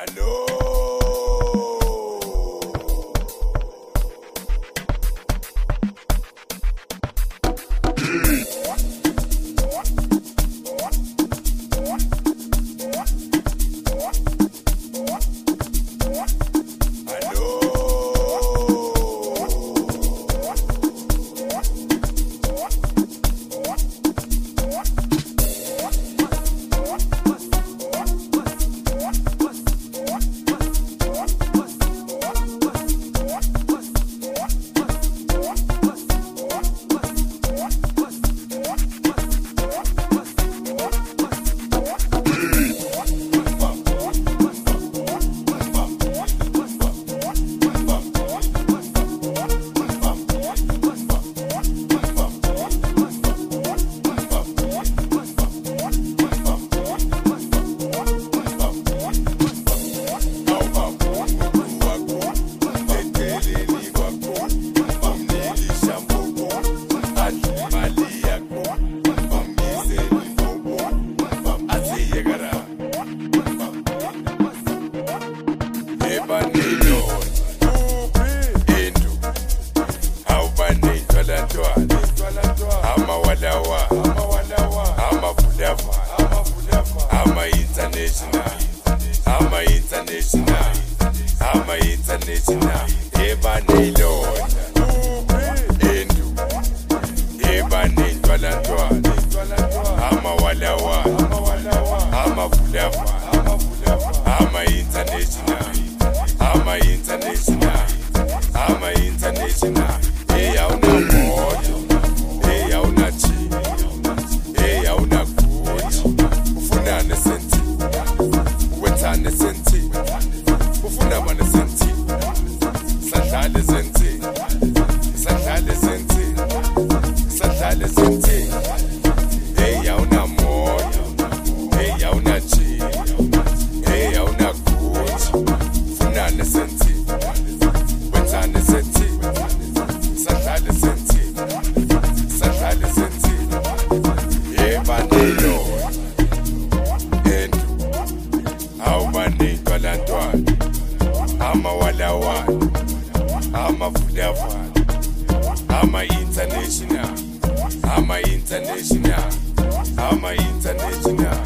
I know. Sadlale senti eyawunamoto eyawunajini eyawunaguji funane senti wethane senti sadlale senti sadlale senti yebanelo endu awubaningi balantwana amawalawala amavulavula ama-international ama-international ama-international